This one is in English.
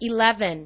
Eleven.